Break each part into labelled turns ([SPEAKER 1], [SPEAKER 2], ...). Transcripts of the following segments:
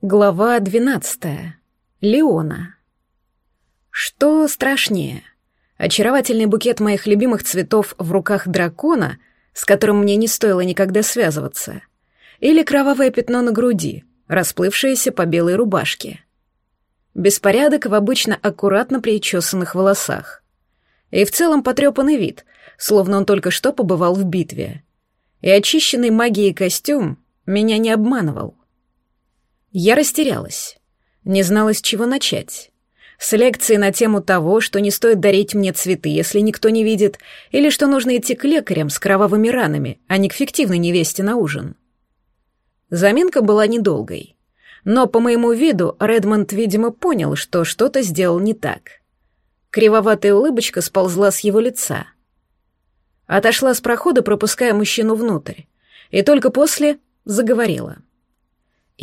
[SPEAKER 1] Глава двенадцатая. Леона. Что страшнее? Очаровательный букет моих любимых цветов в руках дракона, с которым мне не стоило никогда связываться, или кровавое пятно на груди, расплывшееся по белой рубашке. Беспорядок в обычно аккуратно причесанных волосах. И в целом потрепанный вид, словно он только что побывал в битве. И очищенный магией костюм меня не обманывал. Я растерялась. Не знала, с чего начать. С лекции на тему того, что не стоит дарить мне цветы, если никто не видит, или что нужно идти к лекарям с кровавыми ранами, а не к фиктивной невесте на ужин. Заминка была недолгой. Но по моему виду Редмонд, видимо, понял, что что-то сделал не так. Кривоватая улыбочка сползла с его лица. Отошла с прохода, пропуская мужчину внутрь, и только после заговорила —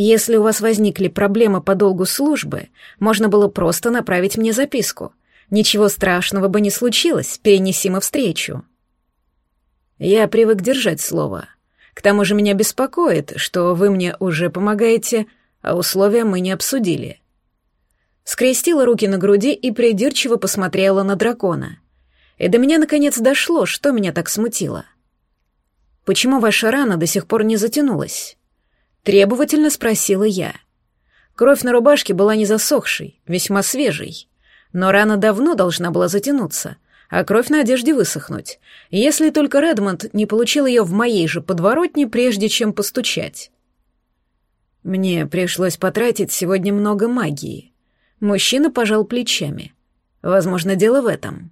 [SPEAKER 1] если у вас возникли проблемы по долгу службы, можно было просто направить мне записку. Ничего страшного бы не случилось, перенеси мы встречу. Я привык держать слово. К тому же меня беспокоит, что вы мне уже помогаете, а условия мы не обсудили. Скрестила руки на груди и придирчиво посмотрела на дракона. И до меня наконец дошло, что меня так смутило. Почему ваша рана до сих пор не затянулась? Требовательно спросила я. Кровь на рубашке была не засохшей, весьма свежей. Но рана давно должна была затянуться, а кровь на одежде высохнуть, если только Редмонд не получил ее в моей же подворотне, прежде чем постучать. Мне пришлось потратить сегодня много магии. Мужчина пожал плечами. Возможно, дело в этом.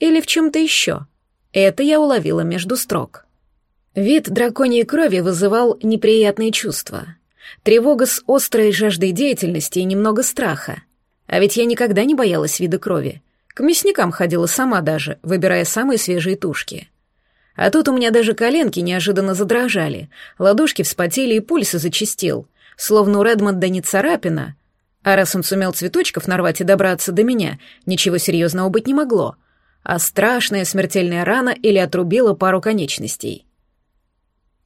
[SPEAKER 1] Или в чем-то еще. Это я уловила между строк. Вид драконьей крови вызывал неприятные чувства. Тревога с острой жаждой деятельности и немного страха. А ведь я никогда не боялась вида крови. К мясникам ходила сама даже, выбирая самые свежие тушки. А тут у меня даже коленки неожиданно задрожали, ладошки вспотели и пульс зачастил, словно у Редмонда не царапина. А раз он сумел цветочков нарвать и добраться до меня, ничего серьезного быть не могло. А страшная смертельная рана или отрубила пару конечностей.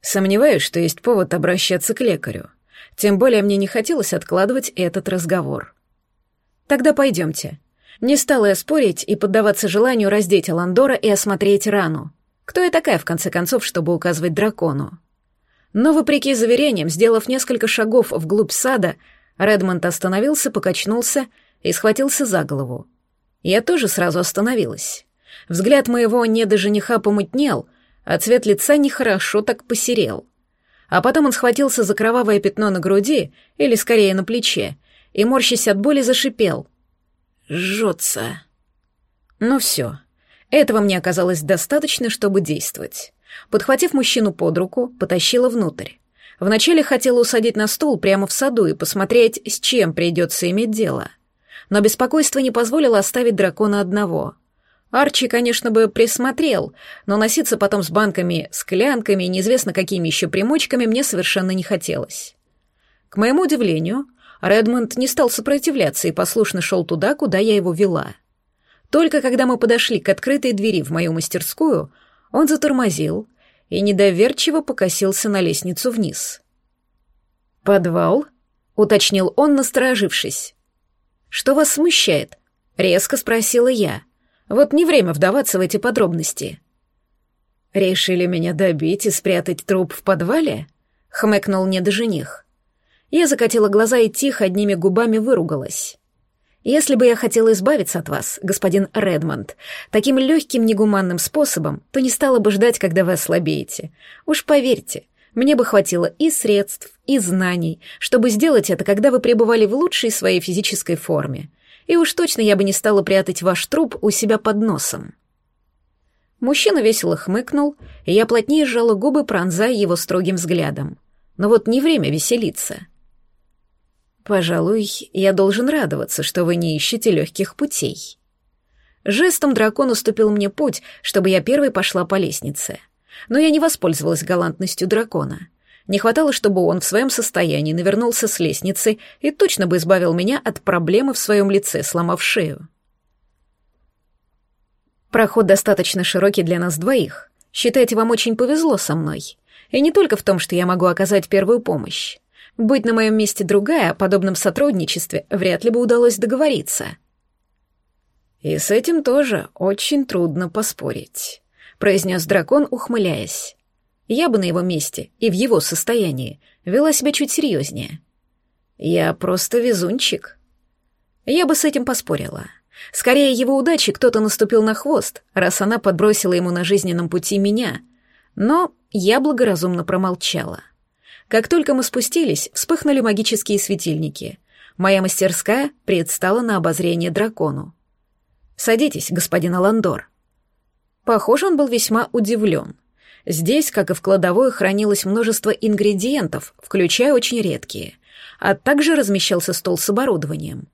[SPEAKER 1] Сомневаюсь, что есть повод обращаться к лекарю. Тем более мне не хотелось откладывать этот разговор. Тогда пойдемте. Не стала я спорить и поддаваться желанию раздеть Аландора и осмотреть рану. Кто я такая, в конце концов, чтобы указывать дракону? Но, вопреки заверениям, сделав несколько шагов вглубь сада, Редмонд остановился, покачнулся и схватился за голову. Я тоже сразу остановилась. Взгляд моего недожениха помутнел, а цвет лица нехорошо так посерел. А потом он схватился за кровавое пятно на груди, или скорее на плече, и, морщась от боли, зашипел. «Жжется». Ну все. Этого мне оказалось достаточно, чтобы действовать. Подхватив мужчину под руку, потащила внутрь. Вначале хотела усадить на стул прямо в саду и посмотреть, с чем придется иметь дело. Но беспокойство не позволило оставить дракона одного — Арчи, конечно, бы присмотрел, но носиться потом с банками, склянками и неизвестно какими еще примочками мне совершенно не хотелось. К моему удивлению, Редмонд не стал сопротивляться и послушно шел туда, куда я его вела. Только когда мы подошли к открытой двери в мою мастерскую, он затормозил и недоверчиво покосился на лестницу вниз. «Подвал?» — уточнил он, насторожившись. «Что вас смущает?» — резко спросила я. Вот не время вдаваться в эти подробности. «Решили меня добить и спрятать труп в подвале?» — хмыкнул недожених. Я закатила глаза и тихо одними губами выругалась. «Если бы я хотела избавиться от вас, господин Редмонд, таким легким негуманным способом, то не стала бы ждать, когда вы ослабеете. Уж поверьте, мне бы хватило и средств, и знаний, чтобы сделать это, когда вы пребывали в лучшей своей физической форме и уж точно я бы не стала прятать ваш труп у себя под носом. Мужчина весело хмыкнул, и я плотнее сжала губы, пронзая его строгим взглядом. Но вот не время веселиться. Пожалуй, я должен радоваться, что вы не ищете легких путей. Жестом дракон уступил мне путь, чтобы я первой пошла по лестнице. Но я не воспользовалась галантностью дракона. Не хватало, чтобы он в своем состоянии навернулся с лестницы и точно бы избавил меня от проблемы в своем лице, сломав шею. Проход достаточно широкий для нас двоих. Считайте, вам очень повезло со мной. И не только в том, что я могу оказать первую помощь. Быть на моем месте другая, о подобном сотрудничестве вряд ли бы удалось договориться. «И с этим тоже очень трудно поспорить», — произнес дракон, ухмыляясь. «Я бы на его месте и в его состоянии вела себя чуть серьезнее. Я просто везунчик». Я бы с этим поспорила. Скорее, его удачи кто-то наступил на хвост, раз она подбросила ему на жизненном пути меня. Но я благоразумно промолчала. Как только мы спустились, вспыхнули магические светильники. Моя мастерская предстала на обозрение дракону. «Садитесь, господин Аландор». Похоже, он был весьма удивлен. Здесь, как и в кладовой, хранилось множество ингредиентов, включая очень редкие, а также размещался стол с оборудованием.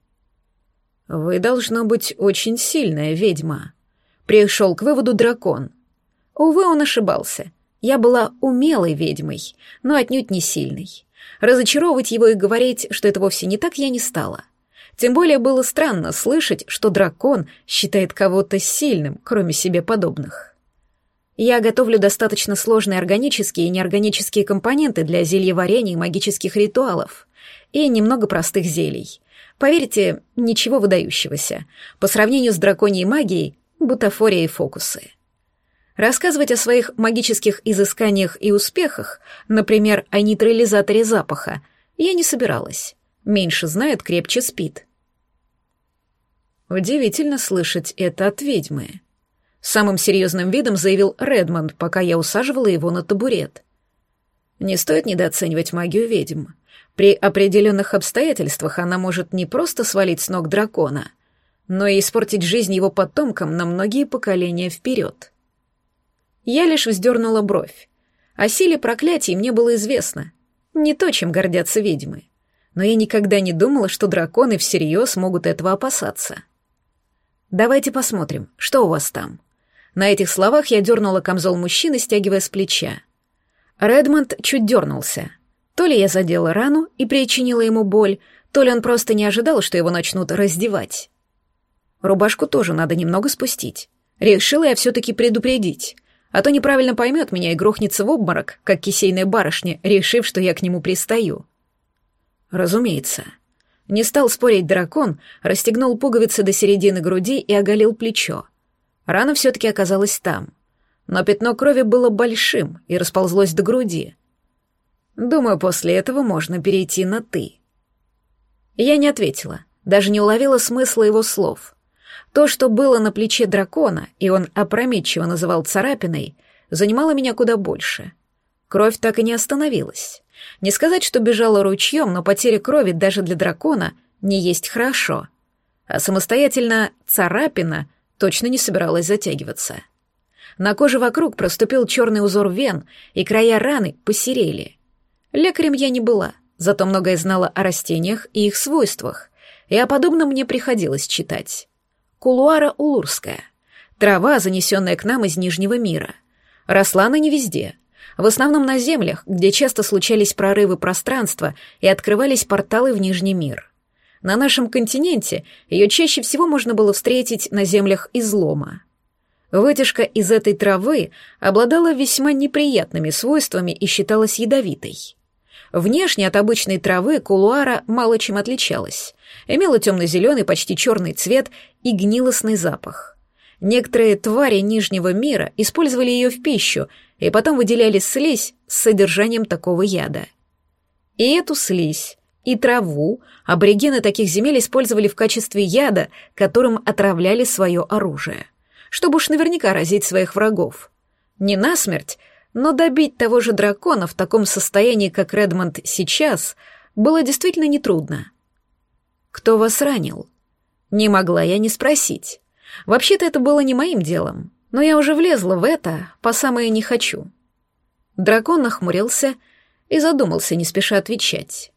[SPEAKER 1] «Вы, должно быть, очень сильная ведьма», — пришел к выводу дракон. Увы, он ошибался. Я была умелой ведьмой, но отнюдь не сильной. Разочаровывать его и говорить, что это вовсе не так, я не стала. Тем более было странно слышать, что дракон считает кого-то сильным, кроме себе подобных. Я готовлю достаточно сложные органические и неорганические компоненты для зельеварения и магических ритуалов, и немного простых зелий. Поверьте, ничего выдающегося. По сравнению с драконьей магией — бутафория и фокусы. Рассказывать о своих магических изысканиях и успехах, например, о нейтрализаторе запаха, я не собиралась. Меньше знает, крепче спит. Удивительно слышать это от ведьмы. Самым серьезным видом заявил Редмонд, пока я усаживала его на табурет. Не стоит недооценивать магию ведьм. При определенных обстоятельствах она может не просто свалить с ног дракона, но и испортить жизнь его потомкам на многие поколения вперед. Я лишь вздернула бровь. О силе проклятий мне было известно. Не то, чем гордятся ведьмы. Но я никогда не думала, что драконы всерьез могут этого опасаться. «Давайте посмотрим, что у вас там». На этих словах я дернула камзол мужчины, стягивая с плеча. Редмонд чуть дернулся. То ли я задела рану и причинила ему боль, то ли он просто не ожидал, что его начнут раздевать. Рубашку тоже надо немного спустить. Решила я все-таки предупредить а то неправильно поймет меня и грохнется в обморок, как кисейная барышня, решив, что я к нему пристаю. Разумеется. Не стал спорить дракон, расстегнул пуговицы до середины груди и оголил плечо. Рана все-таки оказалась там. Но пятно крови было большим и расползлось до груди. Думаю, после этого можно перейти на «ты». Я не ответила, даже не уловила смысла его слов. То, что было на плече дракона, и он опрометчиво называл царапиной, занимало меня куда больше. Кровь так и не остановилась. Не сказать, что бежала ручьем, но потеря крови даже для дракона не есть хорошо. А самостоятельно царапина точно не собиралась затягиваться. На коже вокруг проступил черный узор вен, и края раны посерели. Лекарем я не была, зато многое знала о растениях и их свойствах, и о подобном мне приходилось читать. Кулуара улурская. Трава, занесенная к нам из Нижнего мира. Росла она не везде. В основном на землях, где часто случались прорывы пространства и открывались порталы в Нижний мир. На нашем континенте ее чаще всего можно было встретить на землях излома. Вытяжка из этой травы обладала весьма неприятными свойствами и считалась ядовитой. Внешне от обычной травы кулуара мало чем отличалась. Имела темно-зеленый, почти черный цвет и гнилостный запах. Некоторые твари Нижнего мира использовали ее в пищу и потом выделяли слизь с содержанием такого яда. И эту слизь, и траву аборигены таких земель использовали в качестве яда, которым отравляли свое оружие, чтобы уж наверняка разить своих врагов. Не насмерть, но добить того же дракона в таком состоянии, как Редмонд сейчас, было действительно нетрудно. «Кто вас ранил?» Не могла я не спросить. Вообще-то это было не моим делом, но я уже влезла в это, по самое не хочу. Дракон нахмурился и задумался, не спеша отвечать.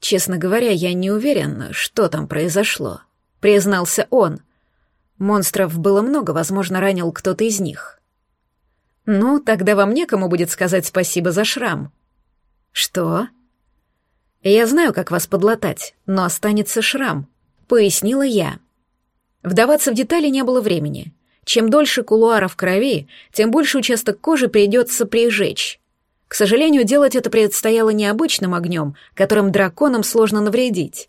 [SPEAKER 1] «Честно говоря, я не уверен, что там произошло», — признался он. Монстров было много, возможно, ранил кто-то из них. «Ну, тогда вам некому будет сказать спасибо за шрам». «Что?» «Я знаю, как вас подлатать, но останется шрам», — пояснила я. Вдаваться в детали не было времени. Чем дольше кулуара в крови, тем больше участок кожи придется прижечь. К сожалению, делать это предстояло необычным огнем, которым драконам сложно навредить.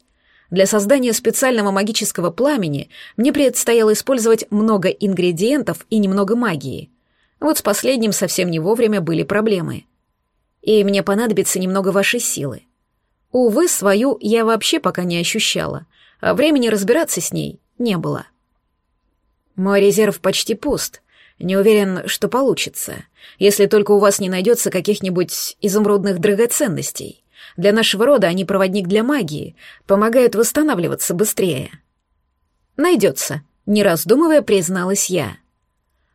[SPEAKER 1] Для создания специального магического пламени мне предстояло использовать много ингредиентов и немного магии. Вот с последним совсем не вовремя были проблемы. И мне понадобится немного вашей силы. Увы, свою я вообще пока не ощущала, а времени разбираться с ней не было. Мой резерв почти пуст. Не уверен, что получится, если только у вас не найдется каких-нибудь изумрудных драгоценностей. Для нашего рода они проводник для магии, помогают восстанавливаться быстрее. Найдется, не раздумывая, призналась я.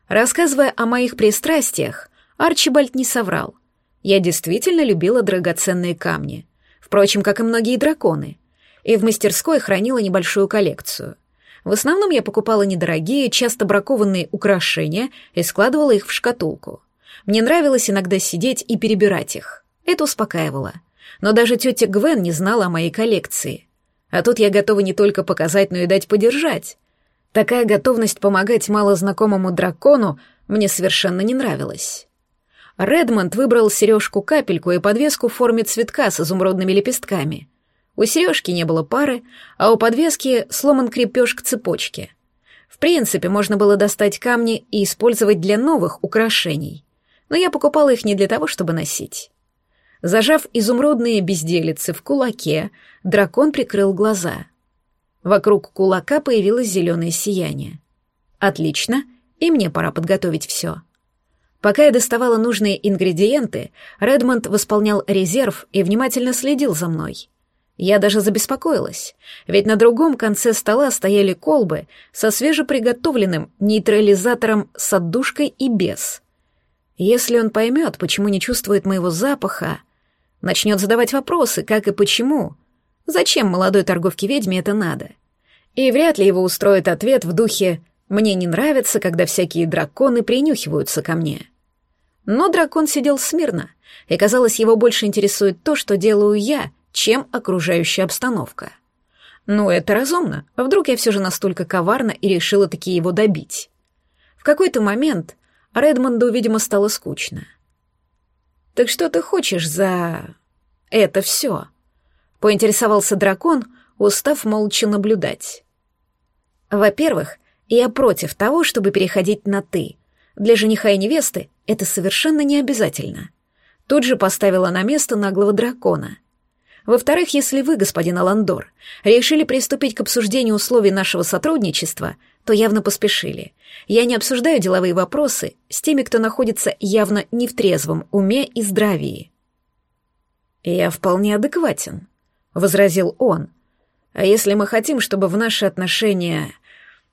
[SPEAKER 1] Рассказывая о моих пристрастиях, Арчибальд не соврал. Я действительно любила драгоценные камни, впрочем, как и многие драконы, и в мастерской хранила небольшую коллекцию. В основном я покупала недорогие, часто бракованные украшения и складывала их в шкатулку. Мне нравилось иногда сидеть и перебирать их. Это успокаивало. Но даже тетя Гвен не знала о моей коллекции. А тут я готова не только показать, но и дать подержать. Такая готовность помогать малознакомому дракону мне совершенно не нравилась. Редмонд выбрал сережку-капельку и подвеску в форме цветка с изумрудными лепестками. У сережки не было пары, а у подвески сломан крепеж к цепочке. В принципе, можно было достать камни и использовать для новых украшений. Но я покупала их не для того, чтобы носить. Зажав изумрудные безделицы в кулаке, дракон прикрыл глаза. Вокруг кулака появилось зеленое сияние. Отлично, и мне пора подготовить все. Пока я доставала нужные ингредиенты, Редмонд восполнял резерв и внимательно следил за мной. Я даже забеспокоилась, ведь на другом конце стола стояли колбы со свежеприготовленным нейтрализатором с отдушкой и без. Если он поймет, почему не чувствует моего запаха, начнет задавать вопросы, как и почему, зачем молодой торговке ведьме это надо. И вряд ли его устроит ответ в духе «мне не нравится, когда всякие драконы принюхиваются ко мне». Но дракон сидел смирно, и, казалось, его больше интересует то, что делаю я — чем окружающая обстановка. Ну, это разумно. Вдруг я все же настолько коварна и решила таки его добить. В какой-то момент Редмонду, видимо, стало скучно. «Так что ты хочешь за... это все?» — поинтересовался дракон, устав молча наблюдать. «Во-первых, я против того, чтобы переходить на «ты». Для жениха и невесты это совершенно не обязательно». Тут же поставила на место наглого дракона. Во-вторых, если вы, господин Аландор, решили приступить к обсуждению условий нашего сотрудничества, то явно поспешили. Я не обсуждаю деловые вопросы с теми, кто находится явно не в трезвом уме и здравии. «Я вполне адекватен», — возразил он. «А если мы хотим, чтобы в наши отношения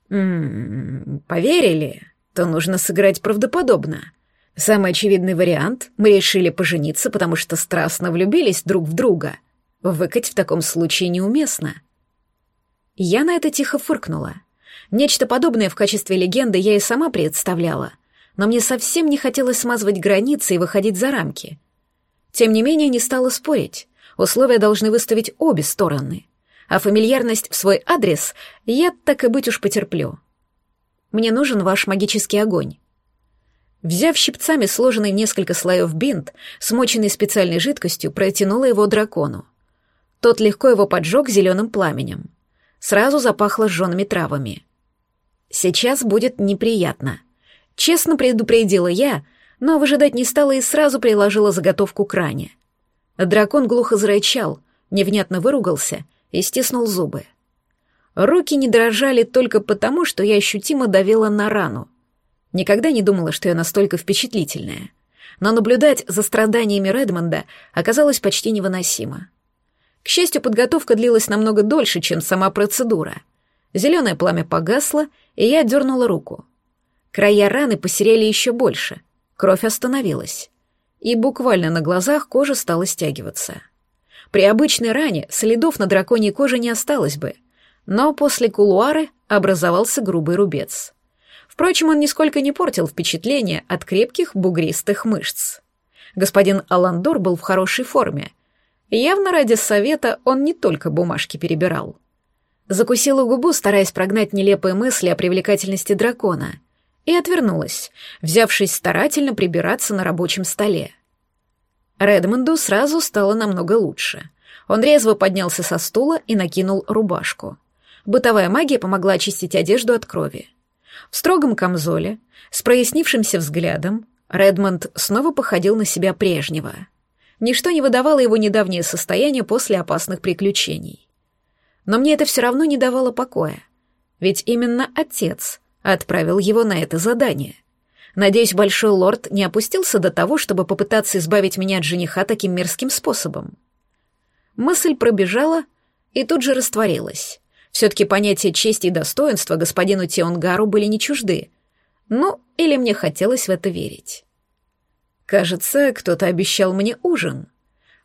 [SPEAKER 1] м -м, поверили, то нужно сыграть правдоподобно. Самый очевидный вариант — мы решили пожениться, потому что страстно влюбились друг в друга — Выкать в таком случае неуместно. Я на это тихо фыркнула. Нечто подобное в качестве легенды я и сама представляла, но мне совсем не хотелось смазывать границы и выходить за рамки. Тем не менее, не стала спорить. Условия должны выставить обе стороны. А фамильярность в свой адрес я, так и быть уж, потерплю. Мне нужен ваш магический огонь. Взяв щипцами сложенный в несколько слоев бинт, смоченный специальной жидкостью, протянула его дракону. Тот легко его поджег зеленым пламенем. Сразу запахло жжеными травами. Сейчас будет неприятно. Честно предупредила я, но выжидать не стала и сразу приложила заготовку к ране. Дракон глухо зарычал, невнятно выругался и стиснул зубы. Руки не дрожали только потому, что я ощутимо давила на рану. Никогда не думала, что я настолько впечатлительная. Но наблюдать за страданиями Редмонда оказалось почти невыносимо. К счастью, подготовка длилась намного дольше, чем сама процедура. Зеленое пламя погасло, и я дернула руку. Края раны посерели еще больше, кровь остановилась. И буквально на глазах кожа стала стягиваться. При обычной ране следов на драконьей коже не осталось бы, но после кулуары образовался грубый рубец. Впрочем, он нисколько не портил впечатление от крепких бугристых мышц. Господин Аландор был в хорошей форме — Явно ради совета он не только бумажки перебирал. Закусила губу, стараясь прогнать нелепые мысли о привлекательности дракона, и отвернулась, взявшись старательно прибираться на рабочем столе. Редмонду сразу стало намного лучше. Он резво поднялся со стула и накинул рубашку. Бытовая магия помогла очистить одежду от крови. В строгом камзоле, с прояснившимся взглядом, Редмонд снова походил на себя прежнего. Ничто не выдавало его недавнее состояние после опасных приключений. Но мне это все равно не давало покоя. Ведь именно отец отправил его на это задание. Надеюсь, Большой Лорд не опустился до того, чтобы попытаться избавить меня от жениха таким мерзким способом. Мысль пробежала и тут же растворилась. Все-таки понятия чести и достоинства господину Тионгару были не чужды. Ну, или мне хотелось в это верить. Кажется, кто-то обещал мне ужин.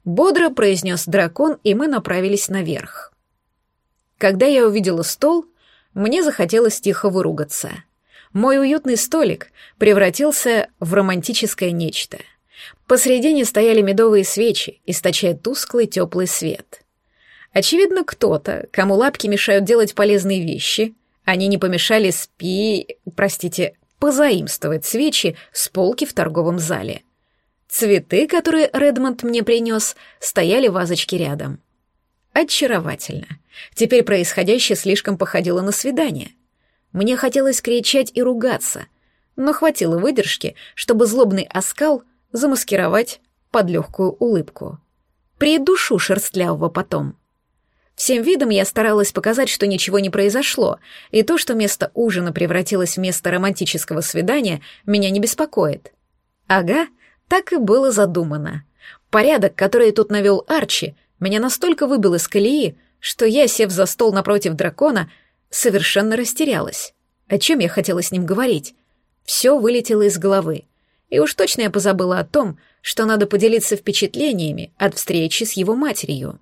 [SPEAKER 1] Бодро произнес дракон, и мы направились наверх. Когда я увидела стол, мне захотелось тихо выругаться. Мой уютный столик превратился в романтическое нечто. Посредине стояли медовые свечи, источая тусклый теплый свет. Очевидно, кто-то, кому лапки мешают делать полезные вещи, они не помешали спи... простите, позаимствовать свечи с полки в торговом зале. Цветы, которые Редмонд мне принес, стояли в вазочке рядом. Очаровательно. Теперь происходящее слишком походило на свидание. Мне хотелось кричать и ругаться, но хватило выдержки, чтобы злобный оскал замаскировать под легкую улыбку. Придушу шерстлявого потом. Всем видом я старалась показать, что ничего не произошло, и то, что место ужина превратилось в место романтического свидания, меня не беспокоит. Ага, так и было задумано. Порядок, который тут навел Арчи, меня настолько выбил из колеи, что я, сев за стол напротив дракона, совершенно растерялась. О чем я хотела с ним говорить? Все вылетело из головы. И уж точно я позабыла о том, что надо поделиться впечатлениями от встречи с его матерью.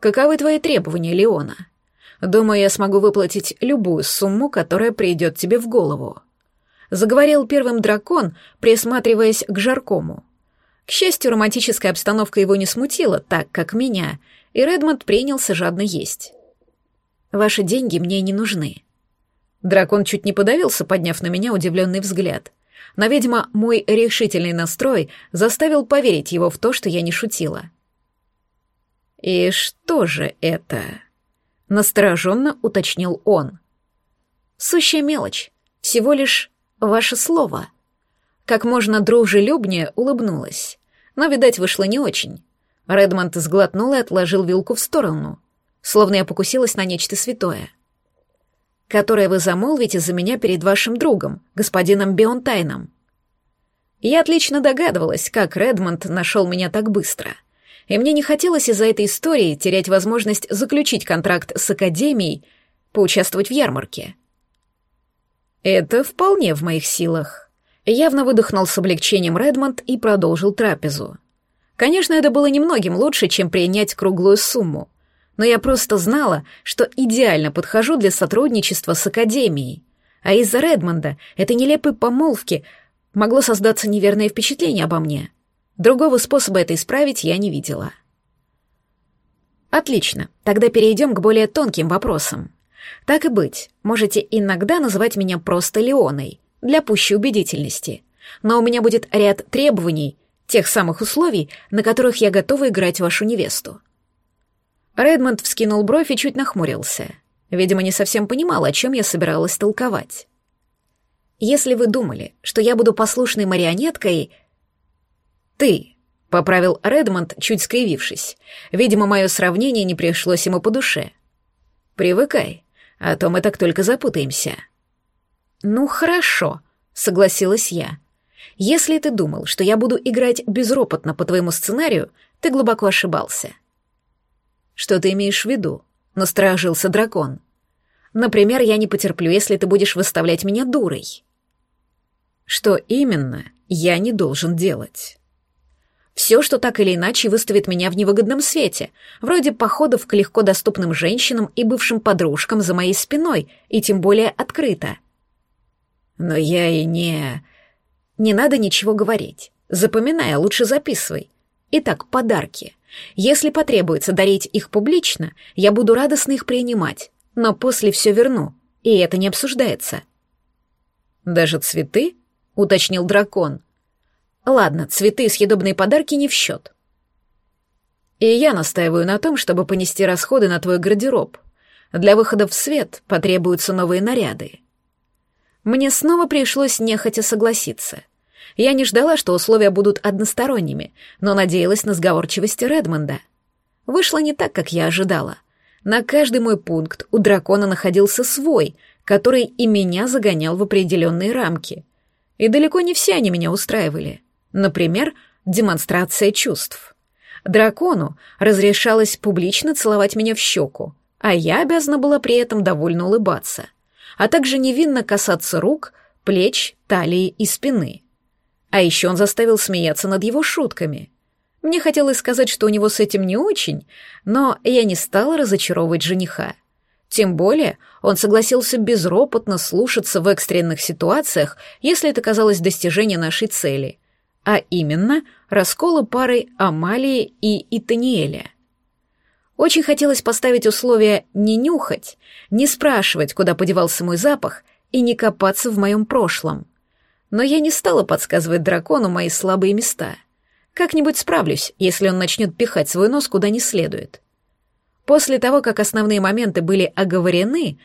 [SPEAKER 1] «Каковы твои требования, Леона? Думаю, я смогу выплатить любую сумму, которая придет тебе в голову». Заговорил первым дракон, присматриваясь к жаркому. К счастью, романтическая обстановка его не смутила, так как меня, и Редмонд принялся жадно есть. «Ваши деньги мне не нужны». Дракон чуть не подавился, подняв на меня удивленный взгляд. Но, видимо, мой решительный настрой заставил поверить его в то, что я не шутила. «И что же это?» — настороженно уточнил он. «Сущая мелочь, всего лишь ваше слово». Как можно дружелюбнее улыбнулась, но, видать, вышло не очень. Редмонд сглотнул и отложил вилку в сторону, словно я покусилась на нечто святое. «Которое вы замолвите за меня перед вашим другом, господином Беонтайном». Я отлично догадывалась, как Редмонд нашел меня так быстро, и мне не хотелось из-за этой истории терять возможность заключить контракт с Академией, поучаствовать в ярмарке. Это вполне в моих силах. Явно выдохнул с облегчением Редмонд и продолжил трапезу. Конечно, это было немногим лучше, чем принять круглую сумму, но я просто знала, что идеально подхожу для сотрудничества с Академией. А из-за Редмонда, этой нелепой помолвки, могло создаться неверное впечатление обо мне. Другого способа это исправить я не видела. Отлично, тогда перейдем к более тонким вопросам. Так и быть, можете иногда называть меня просто Леоной, для пущей убедительности. Но у меня будет ряд требований, тех самых условий, на которых я готова играть вашу невесту. Редмонд вскинул бровь и чуть нахмурился. Видимо, не совсем понимал, о чем я собиралась толковать. Если вы думали, что я буду послушной марионеткой... Ты, — поправил Редмонд, чуть скривившись. Видимо, мое сравнение не пришлось ему по душе. Привыкай, а то мы так только запутаемся. «Ну хорошо», — согласилась я. «Если ты думал, что я буду играть безропотно по твоему сценарию, ты глубоко ошибался». «Что ты имеешь в виду?» — насторожился дракон. «Например, я не потерплю, если ты будешь выставлять меня дурой». «Что именно я не должен делать?» Все, что так или иначе выставит меня в невыгодном свете, вроде походов к легко доступным женщинам и бывшим подружкам за моей спиной, и тем более открыто. Но я и не... Не надо ничего говорить. Запоминай, а лучше записывай. Итак, подарки. Если потребуется дарить их публично, я буду радостно их принимать, но после все верну, и это не обсуждается. Даже цветы? уточнил дракон. Ладно, цветы и съедобные подарки не в счет. И я настаиваю на том, чтобы понести расходы на твой гардероб. Для выхода в свет потребуются новые наряды. Мне снова пришлось нехотя согласиться. Я не ждала, что условия будут односторонними, но надеялась на сговорчивость Редмонда. Вышло не так, как я ожидала. На каждый мой пункт у дракона находился свой, который и меня загонял в определенные рамки. И далеко не все они меня устраивали. Например, демонстрация чувств. Дракону разрешалось публично целовать меня в щеку, а я обязана была при этом довольно улыбаться, а также невинно касаться рук, плеч, талии и спины. А еще он заставил смеяться над его шутками. Мне хотелось сказать, что у него с этим не очень, но я не стала разочаровывать жениха. Тем более он согласился безропотно слушаться в экстренных ситуациях, если это казалось достижением нашей цели, а именно раскола парой Амалии и Итаниэля. Очень хотелось поставить условия не нюхать, не спрашивать, куда подевался мой запах, и не копаться в моем прошлом. Но я не стала подсказывать дракону мои слабые места. Как-нибудь справлюсь, если он начнет пихать свой нос куда не следует. После того, как основные моменты были оговорены,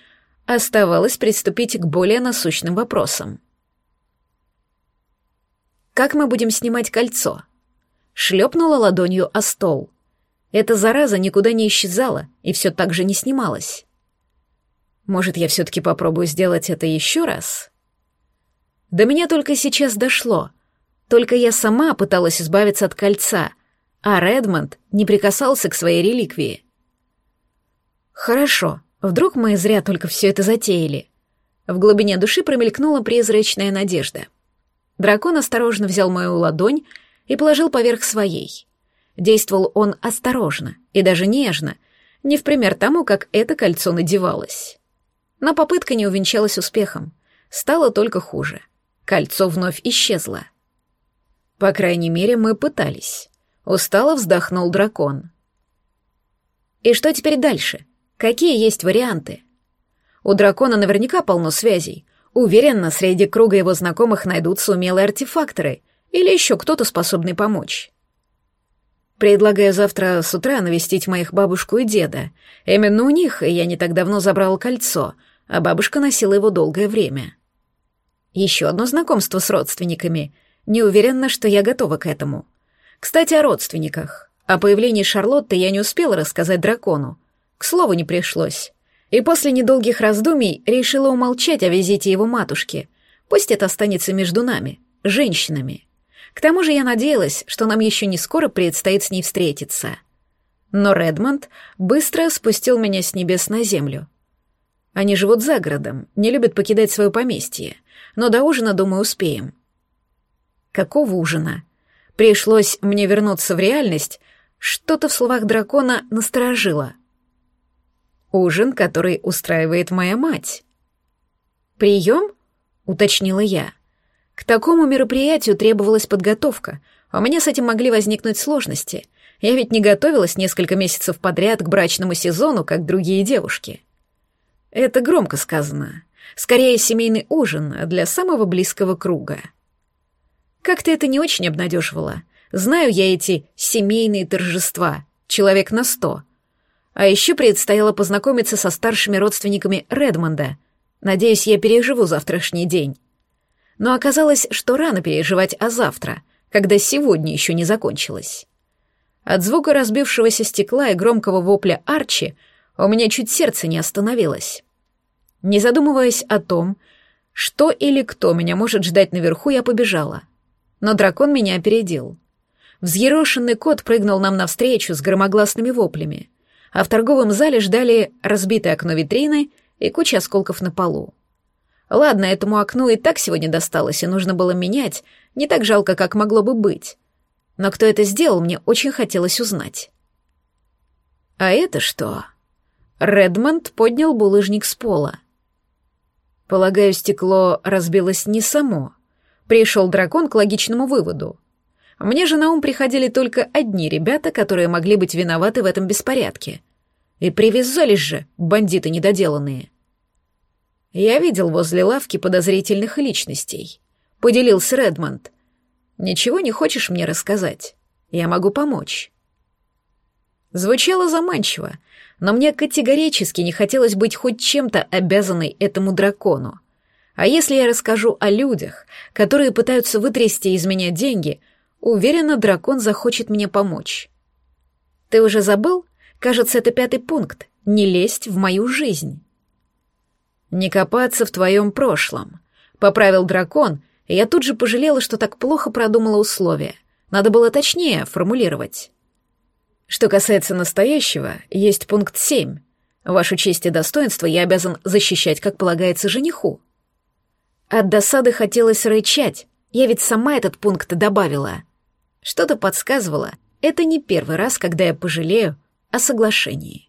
[SPEAKER 1] оставалось приступить к более насущным вопросам. Как мы будем снимать кольцо? Шлепнула ладонью о стол. Эта зараза никуда не исчезала и все так же не снималась. Может, я все-таки попробую сделать это еще раз? До меня только сейчас дошло. Только я сама пыталась избавиться от кольца, а Редмонд не прикасался к своей реликвии. Хорошо, вдруг мы зря только все это затеяли. В глубине души промелькнула призрачная надежда — Дракон осторожно взял мою ладонь и положил поверх своей. Действовал он осторожно и даже нежно, не в пример тому, как это кольцо надевалось. Но попытка не увенчалась успехом. Стало только хуже. Кольцо вновь исчезло. По крайней мере, мы пытались. Устало вздохнул дракон. И что теперь дальше? Какие есть варианты? У дракона наверняка полно связей. Уверенно, среди круга его знакомых найдутся умелые артефакторы или еще кто-то способный помочь. Предлагаю завтра с утра навестить моих бабушку и деда. Именно у них я не так давно забрал кольцо, а бабушка носила его долгое время. Еще одно знакомство с родственниками. Не уверена, что я готова к этому. Кстати, о родственниках. О появлении Шарлотты я не успела рассказать дракону. К слову, не пришлось и после недолгих раздумий решила умолчать о визите его матушки. Пусть это останется между нами, женщинами. К тому же я надеялась, что нам еще не скоро предстоит с ней встретиться. Но Редмонд быстро спустил меня с небес на землю. Они живут за городом, не любят покидать свое поместье, но до ужина, думаю, успеем. Какого ужина? Пришлось мне вернуться в реальность, что-то в словах дракона насторожило — Ужин, который устраивает моя мать. Прием? уточнила я. К такому мероприятию требовалась подготовка, а у меня с этим могли возникнуть сложности. Я ведь не готовилась несколько месяцев подряд к брачному сезону, как другие девушки. Это громко сказано. Скорее, семейный ужин для самого близкого круга. Как-то это не очень обнадеживало. Знаю я эти семейные торжества, человек на сто, а еще предстояло познакомиться со старшими родственниками Редмонда. Надеюсь, я переживу завтрашний день. Но оказалось, что рано переживать о завтра, когда сегодня еще не закончилось. От звука разбившегося стекла и громкого вопля Арчи у меня чуть сердце не остановилось. Не задумываясь о том, что или кто меня может ждать наверху, я побежала. Но дракон меня опередил. Взъерошенный кот прыгнул нам навстречу с громогласными воплями а в торговом зале ждали разбитое окно витрины и куча осколков на полу. Ладно, этому окну и так сегодня досталось, и нужно было менять, не так жалко, как могло бы быть. Но кто это сделал, мне очень хотелось узнать. «А это что?» Редмонд поднял булыжник с пола. Полагаю, стекло разбилось не само. Пришел дракон к логичному выводу. Мне же на ум приходили только одни ребята, которые могли быть виноваты в этом беспорядке. И привязались же, бандиты недоделанные. Я видел возле лавки подозрительных личностей. Поделился Редмонд. Ничего не хочешь мне рассказать? Я могу помочь». Звучало заманчиво, но мне категорически не хотелось быть хоть чем-то обязанной этому дракону. А если я расскажу о людях, которые пытаются вытрясти из меня деньги, уверена, дракон захочет мне помочь. Ты уже забыл? Кажется, это пятый пункт — не лезть в мою жизнь. Не копаться в твоем прошлом. Поправил дракон, и я тут же пожалела, что так плохо продумала условия. Надо было точнее формулировать. Что касается настоящего, есть пункт 7. Вашу честь и достоинство я обязан защищать, как полагается жениху. От досады хотелось рычать, я ведь сама этот пункт добавила. Что-то подсказывало, это не первый раз, когда я пожалею о соглашении.